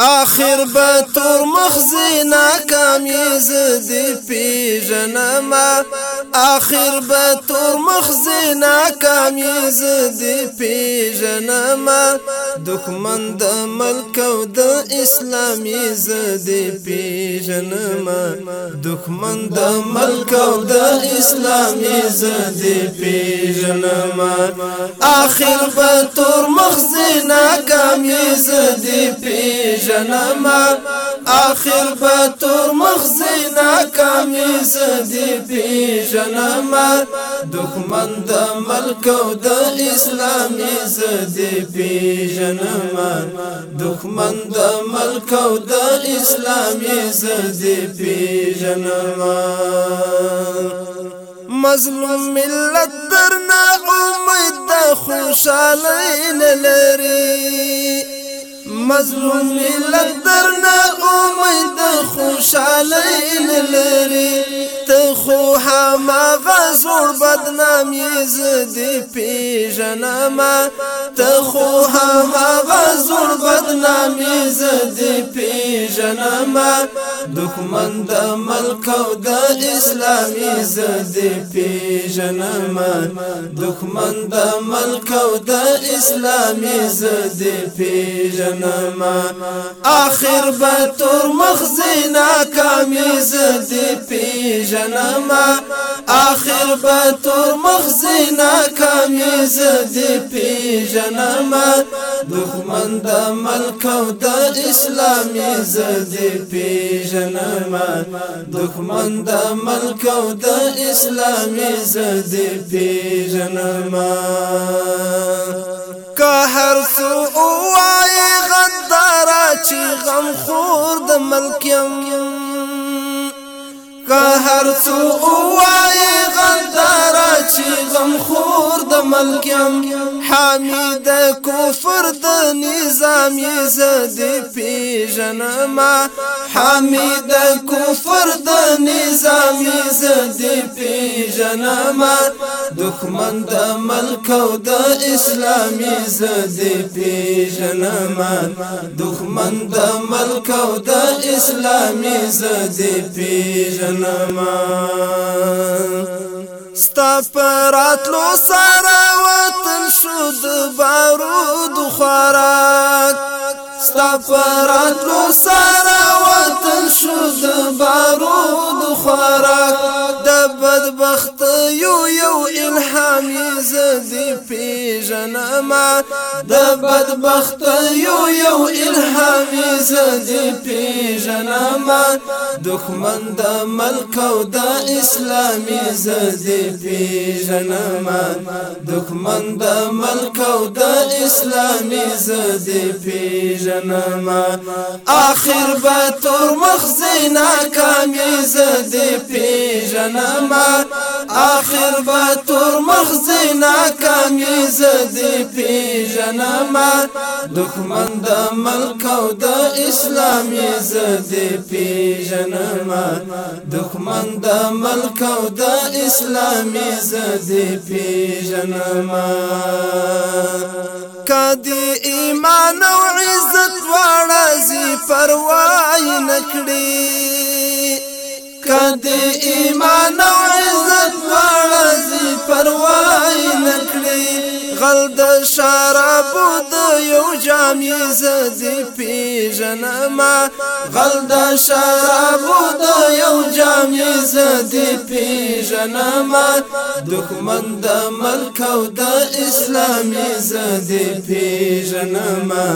آخر به تور مخزی ناکامیز دی پیژنما آخر به تور مخزی ناکامیز دی پیژنما دکمن د مل کو د اسلامي زدي پیژنما دښمن د ملک او د اسلامي زدي پیژنما اخر به تور مخزنه کمي زدي پیژنما آخر به تور مخزینا کامیز دی پیژنما دخمن د مل او د اسلامی زدی پیژنما دخمن د ملک او د اسلامي زدي جنما مظلوم ملت درنا امید د خوشالۍ نه لري مظلوم ملت درنا امید د خوشالۍ نه لري ته خو همغه بدنام یزدی جنما تخو هم غزور بدنام یزدی جنما دخمن د ملک او د اسلام یزدی پیژنما دخمن د ملک او د اسلام یزدی پیژنما آخر به مخزنا مخزینا کامی زدی جنما آخر بطور مخزینا کامیز دی في جنما دخمن دا ملک و دا اسلامی زدی پی جنما دخمن دا ملک و دا اسلامی زدی پی جنما كهر سوء سو غم خور دا که هر څو وای غلطه چی غم خور د ملکم حمید کفر د نظام یې زد پیژنما حمید کفر د نظام یې زد پیژنما دخمن د ملک او د اسلام یې زد پیژنما دخمن د ملک او د اسلام یې زد پیژنما ستا پراتلو سارا وطن شو د بارود خوراک ستا پراتلو سارا وطن شو د بارود خوراک د بدبخت زدی پیژنما د بدبخت یو یو الهامي زدی پیژنما دښمن د ملک او د اسلامي زدی پیژنما دښمن د ملک او د اسلامي زدی پیژنما اخر به تر مخ زینا کامی زدی پیژنما آخر به تور مخزی ناکامی زدی پی جنما دخمن د ملک او د اسلامی زدی پی جنما دخمن د ملک او د اسلامی زدی پی جنما کدی ایمان او عزت واړه زی پروا نه کړی کد ایمان عزت واړه زی پروا نه کړی غل د شراب د یو جامې زدي پیژنما غل د شراب د یو جامې زدي پیژنما دښمن د ملک او د اسلامي زدي پیژنما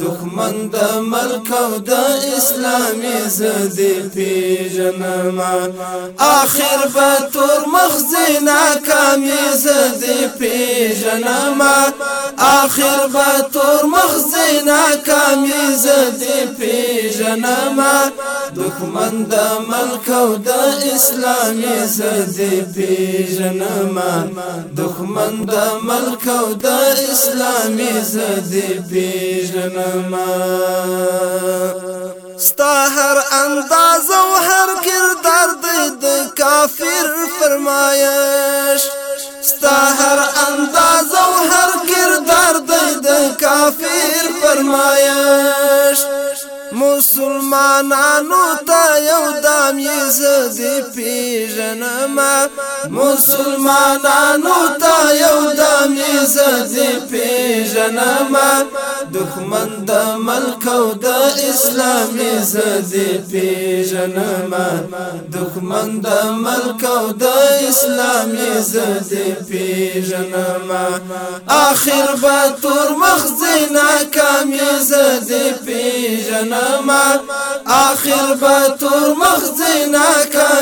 دښمن د ملک او د اسلامي زدي پیژنما اخر به تور مخزنا کامي زدي پیژنما ما آخر بطور مخزینا کامی زدی في جنما دخمن دا ملك و دا اسلامی زدي في جنما دخمن دا ملك و دا اسلامی زدي في جنما ستاهر انداز و هر کردار مسلمانانو ته یو دام یې زدي پیژنم مسلمانانو ته یو دام یې زدي پیژنم دخمن د ملک او د اسلام زدي پیژنما دخمن د ملک او د اسلام زدي پیژنما اخر به تور مخزنا کام زدي پیژنما اخر به تور مخزنا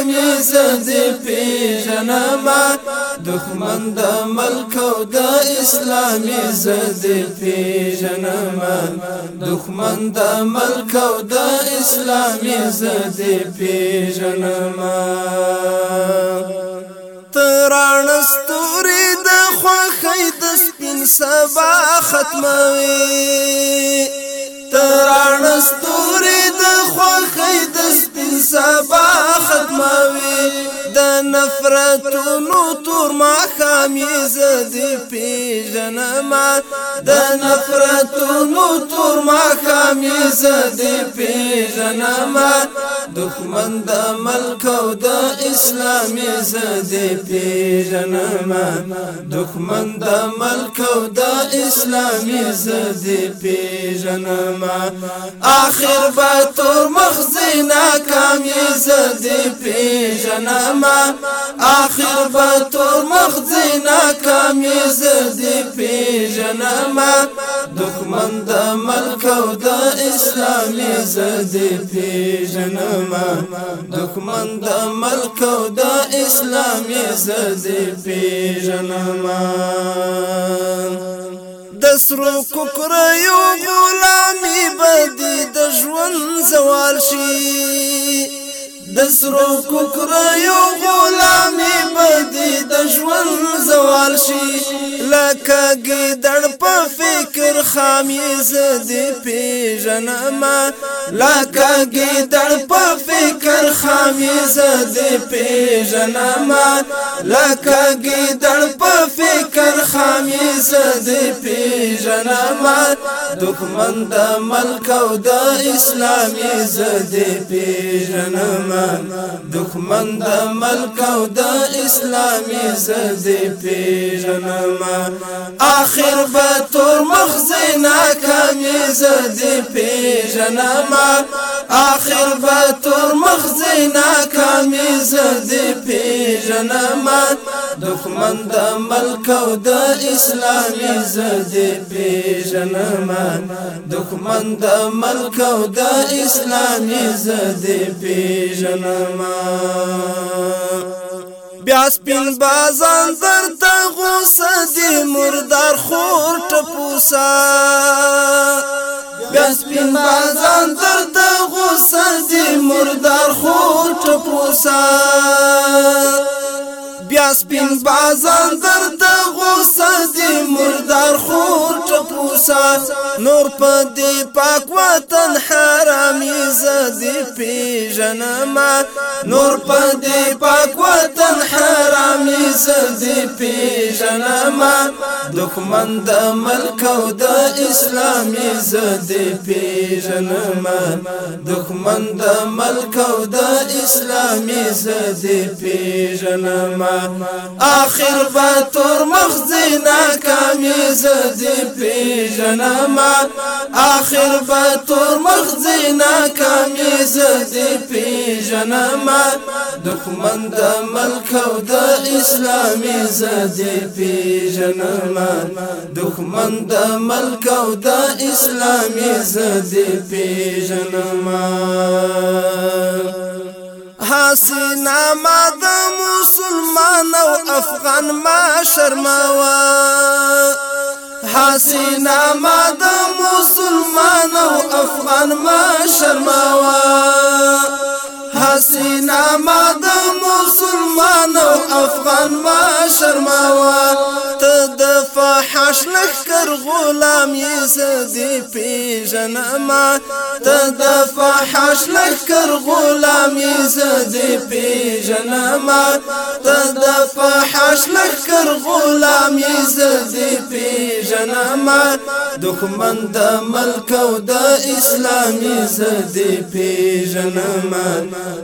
می زندې پیژنما دښمن د ملک او د اسلامي زندې پیژنما دښمن د ملک او د اسلامي زندې پیژنما تران ستوري د خوخي د سپین سبا ختموي تران ستوري د خوخي د سپین سبا ختموي د نفرتونو تور ما خامي زد پیژنما د نفرتونو تور ما خامي زد پیژنما دخمن د ملک او د اسلامي زدي پیژنما دخمن د ملک او د اسلامي زدي پیژنما اخر به تور مخزینا کامي زدي پیژنما اخر به تور مخزینا کامي زدي پیژنما دښمن د ملک او د اسلام زد پیژنم دښمن د ملک او د اسلام زد پیژنم د سرو کوکریو غلامي بدی د ژوند زوال شي د سرو کوکریو غلامي دی د ژوند زوال شي لکه ګیدړ په فکر خامیز دی پیژنما لکه ګیدړ په فکر خامیز دی پیژنما لکه ګیدړ په فکر خامیز دی پیژنما دښمن د ملک او د اسلامي زده پیژنما دښمن د ملک او د اسلامي اسلامي زد پیژنم آخر به تور مخزي ناکامي زد پیژنم آخر به تور مخزي ناکامي زد پیژنم دښمن د ملک او د اسلامي زد پیژنم دښمن د ملک او د اسلامي زد پیژنم بیا سپین بازان در ته غوسه دی مردار خور ټپوسا بیا سپین بازان در ته غوسه دی مردار خور ټپوسا بیا سپین بازان در ته غوسه دی مردار خور ټپوسا نور په دی پاک وطن حرامي زدي پیژنما نور په دی پاک وطن حرام زدي پیژنما دښمن د ملک او د اسلام زدي پیژنما دښمن د ملک او د اسلام زدي جنما اخر به تور مخزینا کامې زدي جنما اخر به تور مخزینا کامې زدي جنما دخمن دا عمل کو د اسلامي زدي پیژنم دښمن د عمل کو د اسلامي زدي پیژنم حسنا ما د مسلمان او افغان ما شرموا حسنا ما د مسلمان او افغان ما شرموا حسینا ما د مسلمان او افغان ما شرماوه حاش لخر غلام يسدي في جنما تدفع حاش لخر غلام يسدي في جنما تدفع حاش لخر غلام يسدي في جنما دخمن د ملك ودا إسلام يسدي في جنما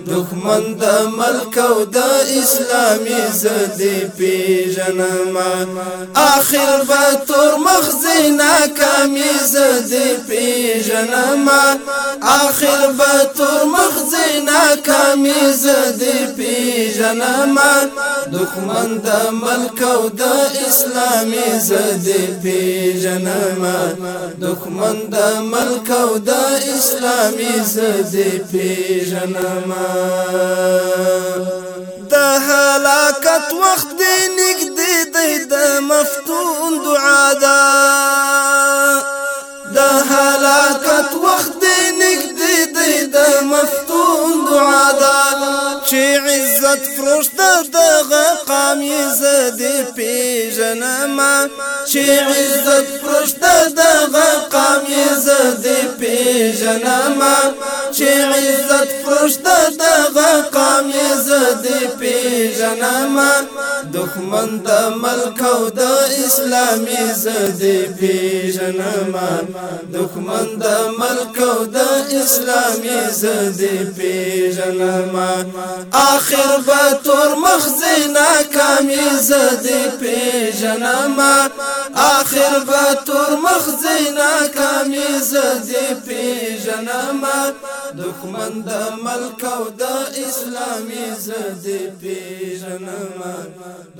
دخمن د ملك ودا إسلام يسدي في جنما اخر تور مخزینا کمیز دی پیجنما آخر به تور مخزینا کمیز دی پیجنما دخمن د ملک او د اسلامي زدي پیجنما دخمن د ملک او د اسلامي زدي پیجنما هلاكت وقت دينك نږدې دی د مفتون دعا دا هلاكت وقت غیرت فروش د دغه قام عزت پیژنما چې عزت فروش د دغه قام عزت پیژنما چې عزت فروش د دغه قام عزت پیژنما دښمن د ملک او د اسلام عزت پیژنما دښمن د ملک او د اسلام عزت پیژنما آخر به تور مخ زینا کامی زدی پیجنما آخر به تور مخ زینا کامی زدی پیجنما دکمن د ملک او د اسلامي زدی پیجنما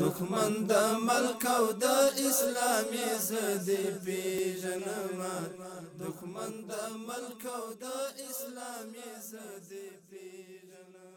دکمن د ملک او د اسلامي زدی پیجنما دکمن د ملک او د اسلامي زدی پیجنما